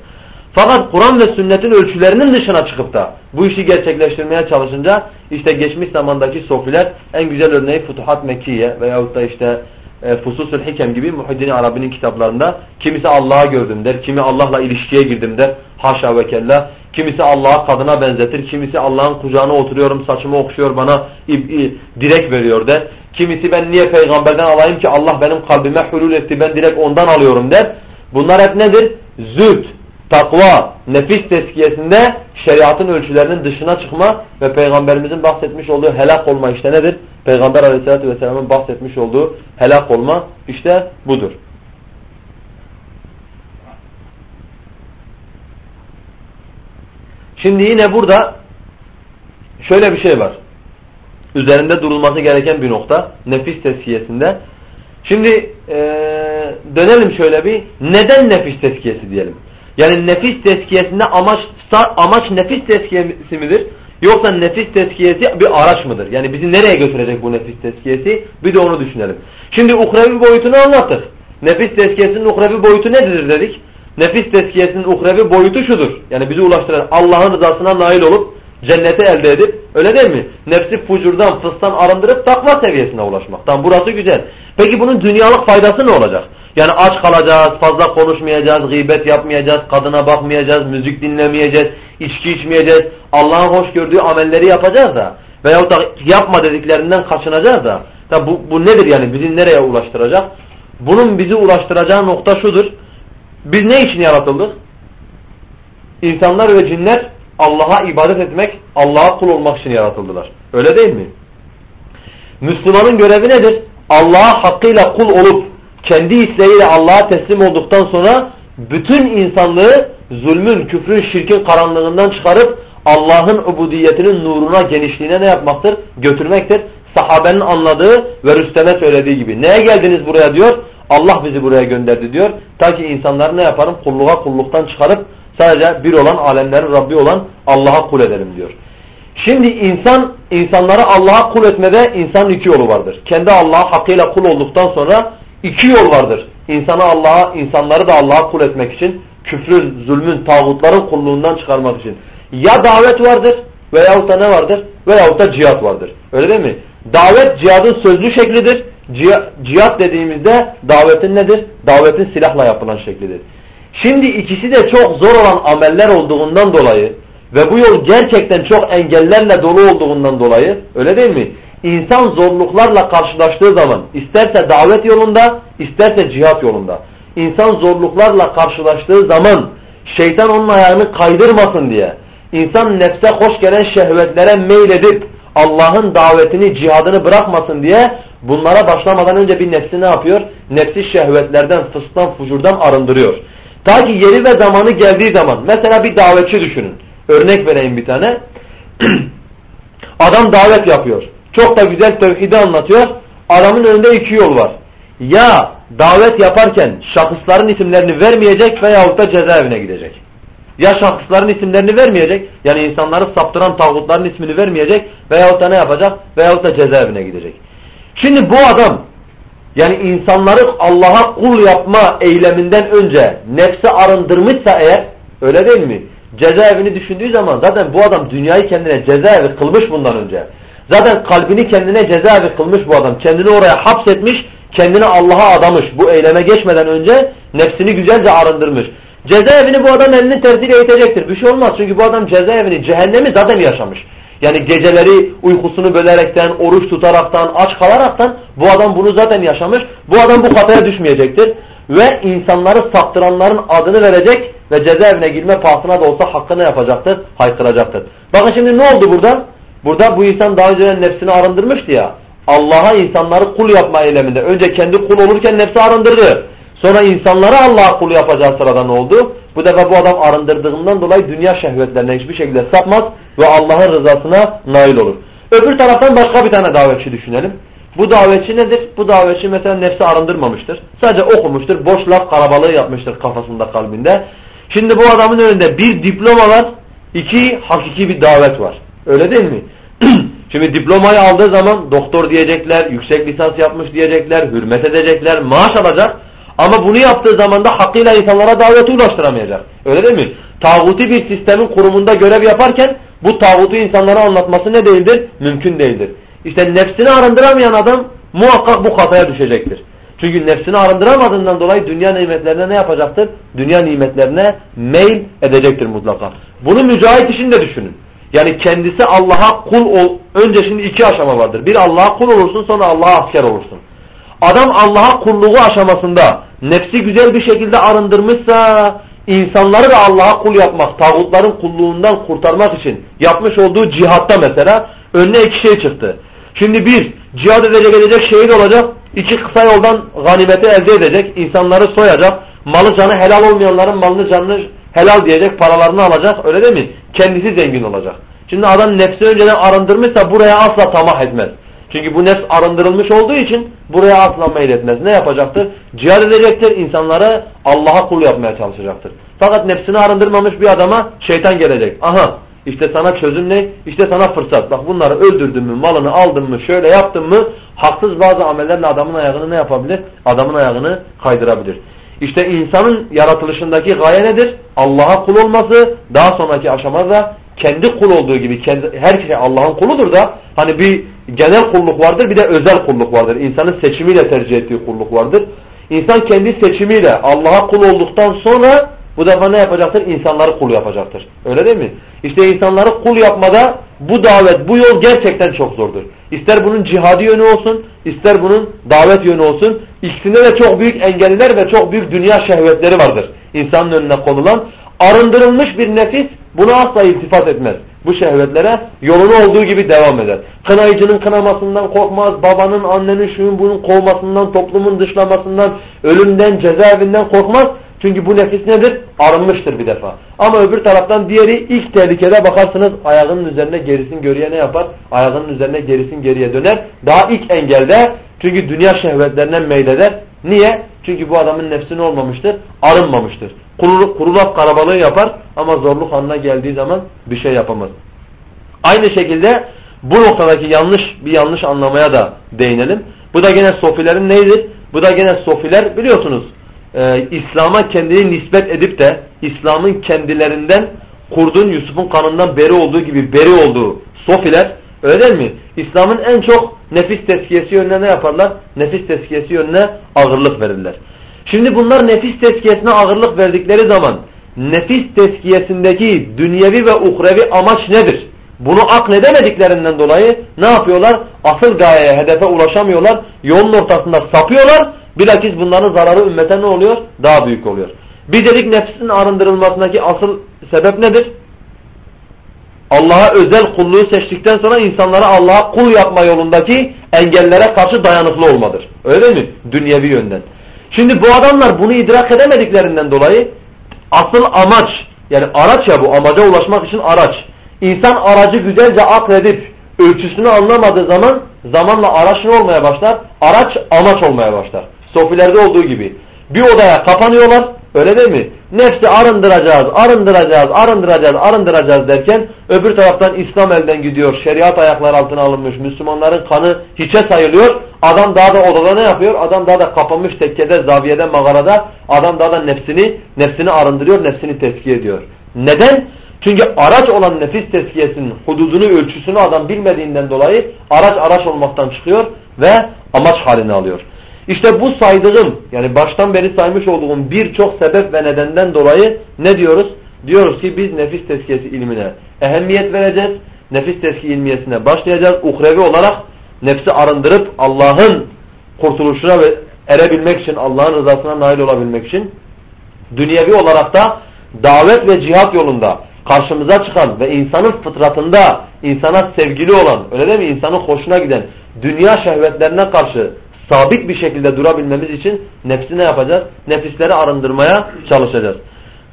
Fakat Kur'an ve sünnetin ölçülerinin dışına çıkıp da bu işi gerçekleştirmeye çalışınca işte geçmiş zamandaki sofiler en güzel örneği Futuhat Mekkiye veyahut da işte e, Fususul Hikem gibi Muhiddin Arabi'nin kitaplarında kimisi Allah'a gördüm der, kimi Allah'la ilişkiye girdim der, haşa ve kella. Kimisi Allah'a kadına benzetir. Kimisi Allah'ın kucağına oturuyorum saçımı okşuyor bana direk veriyor der. Kimisi ben niye peygamberden alayım ki Allah benim kalbime hulul etti ben direkt ondan alıyorum der. Bunlar hep nedir? Züht, takva, nefis teskiyesinde şeriatın ölçülerinin dışına çıkma ve peygamberimizin bahsetmiş olduğu helak olma işte nedir? Peygamber aleyhissalatü vesselamın bahsetmiş olduğu helak olma işte budur. Şimdi yine burada şöyle bir şey var. Üzerinde durulması gereken bir nokta. Nefis tezkiyesinde. Şimdi ee, dönelim şöyle bir. Neden nefis tezkiyesi diyelim? Yani nefis tezkiyesinde amaç, amaç nefis tezkiyesi midir? Yoksa nefis tezkiyesi bir araç mıdır? Yani bizi nereye götürecek bu nefis tezkiyesi? Bir de onu düşünelim. Şimdi uhrevi boyutunu anlattık. Nefis tezkiyesinin uhrevi boyutu nedir dedik? Nefis tezkiyesinin uhrevi boyutu şudur. Yani bizi ulaştıran Allah'ın rızasına nail olup cenneti elde edip öyle değil mi? Nefsi fucurdan, fıstan arındırıp takva seviyesine ulaşmak. Tamam burası güzel. Peki bunun dünyalık faydası ne olacak? Yani aç kalacağız, fazla konuşmayacağız, gıybet yapmayacağız, kadına bakmayacağız, müzik dinlemeyeceğiz, içki içmeyeceğiz. Allah'ın hoş gördüğü amelleri yapacağız da veyahut da yapma dediklerinden kaçınacağız da. Tabi bu, bu nedir yani bizi nereye ulaştıracak? Bunun bizi ulaştıracağı nokta şudur. Biz ne için yaratıldık? İnsanlar ve cinler Allah'a ibadet etmek, Allah'a kul olmak için yaratıldılar. Öyle değil mi? Müslümanın görevi nedir? Allah'a hakkıyla kul olup kendi isteğiyle Allah'a teslim olduktan sonra bütün insanlığı zulmün, küfrün, şirkin karanlığından çıkarıp Allah'ın ubudiyetinin nuruna, genişliğine ne yapmaktır? Götürmektir. Sahabenin anladığı ve Rüstem'e söylediği gibi. Neye geldiniz buraya diyor? Allah bizi buraya gönderdi diyor. Ta ki insanları ne yaparım? Kulluğa kulluktan çıkarıp sadece bir olan, alemlerin Rabbi olan Allah'a kul edelim diyor. Şimdi insan, insanları Allah'a kul etmede insanın iki yolu vardır. Kendi Allah'a hakkıyla kul olduktan sonra iki yol vardır. İnsanı Allah'a, insanları da Allah'a kul etmek için, küfrün, zulmün, tağutların kulluğundan çıkarmak için. Ya davet vardır veyahut da ne vardır? Veyahut da cihat vardır. Öyle değil mi? Davet cihadın sözlü şeklidir. Cihat dediğimizde davetin nedir? Davetin silahla yapılan şeklidir. Şimdi ikisi de çok zor olan ameller olduğundan dolayı ve bu yol gerçekten çok engellerle dolu olduğundan dolayı öyle değil mi? İnsan zorluklarla karşılaştığı zaman isterse davet yolunda isterse cihat yolunda insan zorluklarla karşılaştığı zaman şeytan onun ayağını kaydırmasın diye insan nefse hoş gelen şehvetlere meyledip Allah'ın davetini, cihadını bırakmasın diye bunlara başlamadan önce bir nefsi ne yapıyor? Nefsi şehvetlerden, fıstan, fucurdan arındırıyor. Ta ki yeri ve zamanı geldiği zaman mesela bir davetçi düşünün. Örnek vereyim bir tane. Adam davet yapıyor. Çok da güzel tevhidi anlatıyor. Adamın önünde iki yol var. Ya davet yaparken şahısların isimlerini vermeyecek veyahut da cezaevine gidecek. Ya şahısların isimlerini vermeyecek, yani insanları saptıran tağutların ismini vermeyecek veyahut da ne yapacak? Veyahut da cezaevine gidecek. Şimdi bu adam, yani insanları Allah'a kul yapma eyleminden önce nefsi arındırmışsa eğer, öyle değil mi? Cezaevini düşündüğü zaman zaten bu adam dünyayı kendine cezaevi kılmış bundan önce. Zaten kalbini kendine cezaevi kılmış bu adam. Kendini oraya hapsetmiş, kendini Allah'a adamış. Bu eyleme geçmeden önce nefsini güzelce arındırmış. Cezaevini bu adam elinin tersiyle eğitecektir. Bir şey olmaz çünkü bu adam cezaevini, cehennemi zaten yaşamış. Yani geceleri uykusunu bölerekten, oruç tutaraktan, aç kalaraktan bu adam bunu zaten yaşamış. Bu adam bu hataya düşmeyecektir. Ve insanları saptıranların adını verecek ve cezaevine girme pahasına da olsa hakkını yapacaktır, haykıracaktır. Bakın şimdi ne oldu burada? Burada bu insan daha önce nefsini arındırmıştı ya. Allah'a insanları kul yapma eyleminde. Önce kendi kul olurken nefsi arındırdı. Sonra insanları Allah'a kul yapacağı sırada ne oldu? Bu defa bu adam arındırdığından dolayı dünya şehvetlerine hiçbir şekilde sapmaz ve Allah'ın rızasına nail olur. Öbür taraftan başka bir tane davetçi düşünelim. Bu davetçi nedir? Bu davetçi mesela nefsi arındırmamıştır. Sadece okumuştur. Boş laf karabalığı yapmıştır kafasında kalbinde. Şimdi bu adamın önünde bir diploma var. iki hakiki bir davet var. Öyle değil mi? Şimdi diplomayı aldığı zaman doktor diyecekler, yüksek lisans yapmış diyecekler, hürmet edecekler, maaş alacak. Ama bunu yaptığı zaman da hakkıyla insanlara daveti ulaştıramayacak. Öyle değil mi? Tağuti bir sistemin kurumunda görev yaparken bu tağutu insanlara anlatması ne değildir? Mümkün değildir. İşte nefsini arındıramayan adam muhakkak bu hataya düşecektir. Çünkü nefsini arındıramadığından dolayı dünya nimetlerine ne yapacaktır? Dünya nimetlerine meyil edecektir mutlaka. Bunu mücahit için de düşünün. Yani kendisi Allah'a kul ol. Önce şimdi iki aşama vardır. Bir Allah'a kul olursun sonra Allah'a asker olursun. Adam Allah'a kulluğu aşamasında nefsi güzel bir şekilde arındırmışsa insanları da Allah'a kul yapmak, tağutların kulluğundan kurtarmak için yapmış olduğu cihatta mesela önüne iki şey çıktı. Şimdi bir, cihad edecek edecek şehit olacak. iki kısa yoldan ganimeti elde edecek. insanları soyacak. Malı canı helal olmayanların malını canını helal diyecek. Paralarını alacak. Öyle değil mi? Kendisi zengin olacak. Şimdi adam nefsi önceden arındırmışsa buraya asla tamah etmez. Çünkü bu nefs arındırılmış olduğu için buraya asla meyletmez. Ne yapacaktır? Cihad edecektir. insanları Allah'a kul yapmaya çalışacaktır. Fakat nefsini arındırmamış bir adama şeytan gelecek. Aha işte sana çözüm ne? İşte sana fırsat. Bak bunları öldürdün mü, malını aldın mı, şöyle yaptın mı haksız bazı amellerle adamın ayağını ne yapabilir? Adamın ayağını kaydırabilir. İşte insanın yaratılışındaki gaye nedir? Allah'a kul olması, daha sonraki aşamada kendi kul olduğu gibi kendi, her kişi Allah'ın kuludur da hani bir genel kulluk vardır bir de özel kulluk vardır. İnsanın seçimiyle tercih ettiği kulluk vardır. İnsan kendi seçimiyle Allah'a kul olduktan sonra bu defa ne yapacaktır? İnsanları kul yapacaktır. Öyle değil mi? İşte insanları kul yapmada bu davet, bu yol gerçekten çok zordur. İster bunun cihadi yönü olsun, ister bunun davet yönü olsun. İkisinde de çok büyük engeller ve çok büyük dünya şehvetleri vardır. İnsanın önüne konulan. Arındırılmış bir nefis buna asla iltifat etmez. Bu şehvetlere yolunu olduğu gibi devam eder. Kınayıcının kınamasından korkmaz, babanın, annenin, şunun bunun kovmasından, toplumun dışlamasından, ölümden, cezaevinden korkmaz. Çünkü bu nefis nedir? Arınmıştır bir defa. Ama öbür taraftan diğeri ilk tehlikede bakarsınız ayağının üzerine gerisin geriye ne yapar? Ayağının üzerine gerisin geriye döner. Daha ilk engelde çünkü dünya şehvetlerinden meyleder. Niye? Çünkü bu adamın nefsini olmamıştır, arınmamıştır. Kuru, kuru laf karabalığı yapar ama zorluk anına geldiği zaman bir şey yapamaz. Aynı şekilde bu noktadaki yanlış bir yanlış anlamaya da değinelim. Bu da gene sofilerin neydir? Bu da gene sofiler biliyorsunuz e, İslam'a kendini nispet edip de İslam'ın kendilerinden kurdun Yusuf'un kanından beri olduğu gibi beri olduğu sofiler öyle değil mi? İslam'ın en çok nefis tezkiyesi yönüne ne yaparlar? Nefis tezkiyesi yönüne ağırlık verirler. Şimdi bunlar nefis tezkiyesine ağırlık verdikleri zaman nefis tezkiyesindeki dünyevi ve uhrevi amaç nedir? Bunu akledemediklerinden dolayı ne yapıyorlar? Asıl gayeye, hedefe ulaşamıyorlar. Yolun ortasında sapıyorlar Bilakis bunların zararı ümmete ne oluyor? Daha büyük oluyor. Bir dedik nefsin arındırılmasındaki asıl sebep nedir? Allah'a özel kulluğu seçtikten sonra insanlara Allah'a kul yapma yolundaki engellere karşı dayanıklı olmadır. Öyle mi? Dünyevi yönden. Şimdi bu adamlar bunu idrak edemediklerinden dolayı asıl amaç yani araç ya bu amaca ulaşmak için araç. İnsan aracı güzelce akledip ölçüsünü anlamadığı zaman zamanla araç ne olmaya başlar? Araç amaç olmaya başlar. Sofilerde olduğu gibi. Bir odaya kapanıyorlar. Öyle değil mi? Nefsi arındıracağız, arındıracağız, arındıracağız, arındıracağız derken öbür taraftan İslam elden gidiyor. Şeriat ayaklar altına alınmış. Müslümanların kanı hiçe sayılıyor. Adam daha da odada ne yapıyor? Adam daha da kapanmış tekkede, zaviyede, mağarada adam daha da nefsini, nefsini arındırıyor, nefsini tezkiye ediyor. Neden? Çünkü araç olan nefis tezkiyesinin hududunu, ölçüsünü adam bilmediğinden dolayı araç araç olmaktan çıkıyor ve amaç halini alıyor. İşte bu saydığım yani baştan beri saymış olduğum birçok sebep ve nedenden dolayı ne diyoruz? Diyoruz ki biz nefis tezkiyesi ilmine ehemmiyet vereceğiz. Nefis tezki ilmiyesine başlayacağız. Uhrevi olarak nefsi arındırıp Allah'ın kurtuluşuna erebilmek için, Allah'ın rızasına nail olabilmek için dünyevi olarak da davet ve cihat yolunda karşımıza çıkan ve insanın fıtratında insana sevgili olan, öyle değil mi? İnsanın hoşuna giden dünya şehvetlerine karşı sabit bir şekilde durabilmemiz için nefsi ne yapacağız? Nefisleri arındırmaya çalışacağız.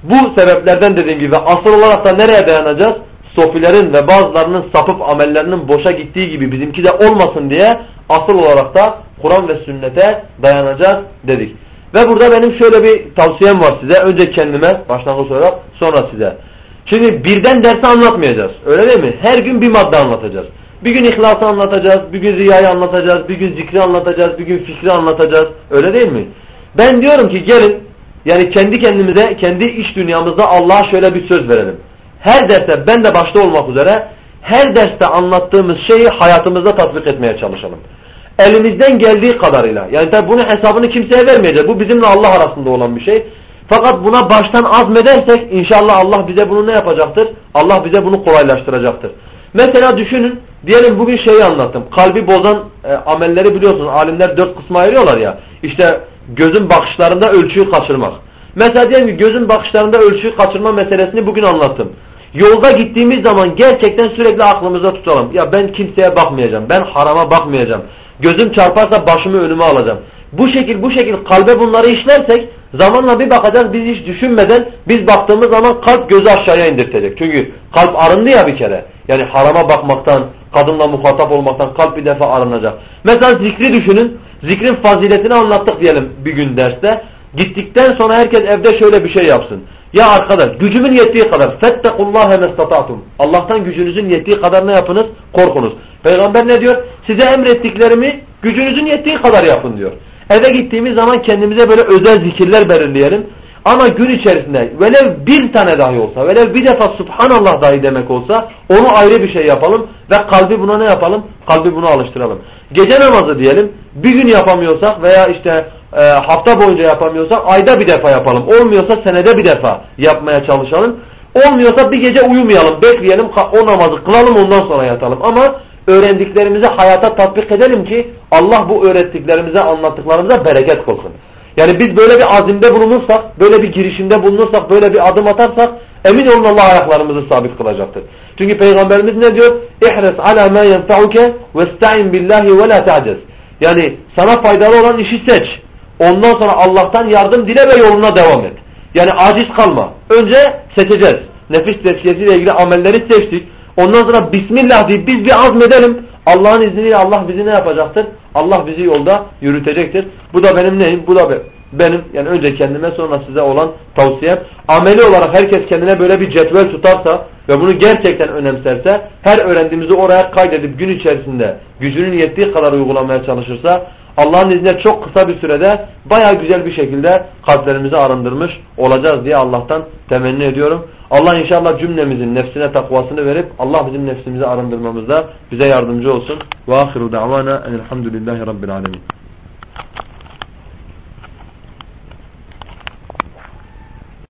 Bu sebeplerden dediğim gibi asıl olarak da nereye dayanacağız? Sofilerin ve bazılarının sapıp amellerinin boşa gittiği gibi bizimki de olmasın diye asıl olarak da Kur'an ve sünnete dayanacağız dedik. Ve burada benim şöyle bir tavsiyem var size. Önce kendime başlangıç olarak sonra size. Şimdi birden dersi anlatmayacağız. Öyle değil mi? Her gün bir madde anlatacağız. Bir gün ihlası anlatacağız, bir gün riyayı anlatacağız, bir gün zikri anlatacağız, bir gün fikri anlatacağız. Öyle değil mi? Ben diyorum ki gelin yani kendi kendimize, kendi iş dünyamızda Allah'a şöyle bir söz verelim. Her derste ben de başta olmak üzere her derste anlattığımız şeyi hayatımızda tatbik etmeye çalışalım. elimizden geldiği kadarıyla. Yani tabi bunun hesabını kimseye vermeyeceğiz. Bu bizimle Allah arasında olan bir şey. Fakat buna baştan azmedersek inşallah Allah bize bunu ne yapacaktır? Allah bize bunu kolaylaştıracaktır. Mesela düşünün diyelim bugün şeyi anlattım. Kalbi bozan e, amelleri biliyorsunuz. Alimler dört kısma ayırıyorlar ya. İşte gözün bakışlarında ölçüyü kaçırmak. Mesela diyelim ki gözün bakışlarında ölçüyü kaçırma meselesini bugün anlattım. Yolda gittiğimiz zaman gerçekten sürekli aklımızda tutalım. Ya ben kimseye bakmayacağım. Ben harama bakmayacağım. Gözüm çarparsa başımı önüme alacağım. Bu şekil bu şekil kalbe bunları işlersek zamanla bir bakacağız biz hiç düşünmeden biz baktığımız zaman kalp gözü aşağıya indirtecek. Çünkü kalp arındı ya bir kere. Yani harama bakmaktan, kadınla muhatap olmaktan kalp bir defa arınacak. Mesela zikri düşünün. Zikrin faziletini anlattık diyelim bir gün derste. Gittikten sonra herkes evde şöyle bir şey yapsın. Ya arkadaş gücümün yettiği kadar fettekullâhe mestata'tum. Allah'tan gücünüzün yettiği kadar ne yapınız? Korkunuz. Peygamber ne diyor? Size emrettiklerimi gücünüzün yettiği kadar yapın diyor. Eve gittiğimiz zaman kendimize böyle özel zikirler belirleyelim. Ama gün içerisinde velev bir tane dahi olsa, velev bir defa Subhanallah dahi demek olsa onu ayrı bir şey yapalım ve kalbi buna ne yapalım? Kalbi buna alıştıralım. Gece namazı diyelim bir gün yapamıyorsak veya işte e, hafta boyunca yapamıyorsak ayda bir defa yapalım. Olmuyorsa senede bir defa yapmaya çalışalım. Olmuyorsa bir gece uyumayalım, bekleyelim, o namazı kılalım ondan sonra yatalım. Ama öğrendiklerimizi hayata tatbik edelim ki Allah bu öğrettiklerimize, anlattıklarımıza bereket kılsın. Yani biz böyle bir azimde bulunursak, böyle bir girişimde bulunursak, böyle bir adım atarsak emin olun Allah ayaklarımızı sabit kılacaktır. Çünkü Peygamberimiz ne diyor? İhres ala ma yenfa'uke vesta'in billahi ve la ta'cez. Yani sana faydalı olan işi seç. Ondan sonra Allah'tan yardım dile ve yoluna devam et. Yani aciz kalma. Önce seçeceğiz. Nefis tezkiyesiyle ilgili amelleri seçtik. Ondan sonra Bismillah deyip biz bir azmedelim. Allah'ın izniyle Allah bizi ne yapacaktır? Allah bizi yolda yürütecektir. Bu da benim neyim? Bu da benim yani önce kendime sonra size olan tavsiyem. Ameli olarak herkes kendine böyle bir cetvel tutarsa ve bunu gerçekten önemserse her öğrendiğimizi oraya kaydedip gün içerisinde gücünün yettiği kadar uygulamaya çalışırsa Allah'ın izniyle çok kısa bir sürede baya güzel bir şekilde kalplerimizi arındırmış olacağız diye Allah'tan temenni ediyorum. Allah inşallah cümlemizin nefsine takvasını verip Allah bizim nefsimizi arındırmamızda bize yardımcı olsun. Ve ahiru da'vana enilhamdülillahi rabbil alemin.